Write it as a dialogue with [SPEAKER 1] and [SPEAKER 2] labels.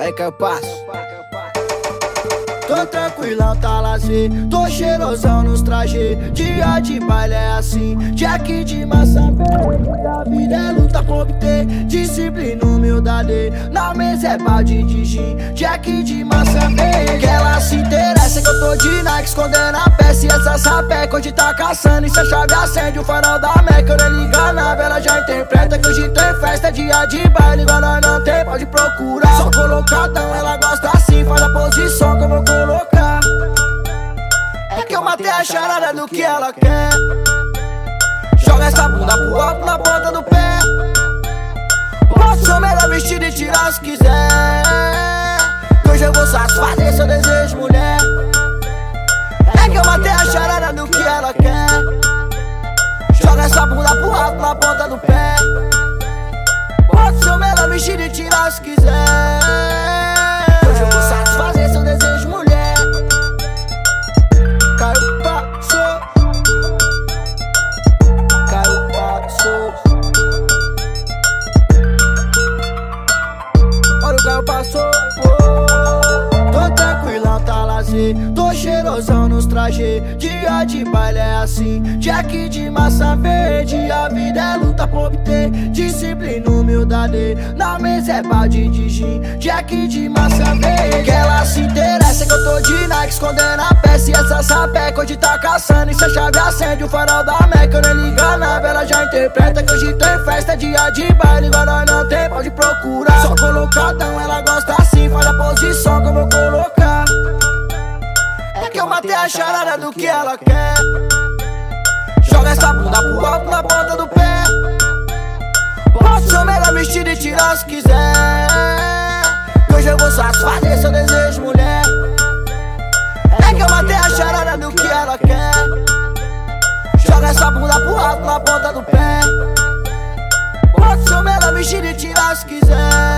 [SPEAKER 1] Eu passo. Tô tranquilão, tá lazer. Tô cheirosão nos trajes. Dia de baile é assim. Jack de massa. A vida é luta pra obter. Disciplina, humildade. Na mesa é balde de gin. Jack de massa. Que ela se interessa que eu tô de Nike. Escondendo a peça e essa sapeca. Hoje tá caçando. E se a chave acende o farol da Meca. Eu nem liga na vela, já interpreta. Que hoje tem festa. Dia de baile. Igual nós não tem, pode procurar. Só colocadão, ela gosta assim. Faz a posição que eu vou colocar. É que eu matei a charada do que ela quer. Joga essa bunda pro alto na ponta do pé. Posso ser o melhor vestido e tirar se quiser. Que hoje eu vou satisfazer seu desejo, mulher. É que eu matei a charada do que ela quer. Joga essa bunda pro alto na ponta do pé. Posso ser o melhor vestido e tirar se quiser. Tô cheirosão nos trajes. Dia de baile é assim. Jack de massa verde. A vida é luta pra obter. Disciplina, humildade. Na mesa é balde de gin. Jack de massa verde. Que ela se interessa que eu tô de Nike. Escondendo a peça e essa sapeca. Hoje tá caçando. E se a chave acende o farol da Meca. Eu nem liga na vela, já interpreta. Que hoje tem festa. Dia de baile. Igual nós não tem, pode procurar. Só colocadão, ela gosta assim. Faz a posição que eu vou colocar que eu matei a charada do que ela quer. Joga essa bunda pro alto na ponta do pé. Posso ser o melhor vestido e tirar se quiser. Que hoje eu vou satisfazer seu desejo, mulher. É que eu matei a charada do que ela quer. Joga essa bunda pro alto na ponta do pé. Posso ser o melhor vestido e tirar se quiser.